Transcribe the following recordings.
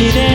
しれ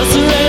What's around?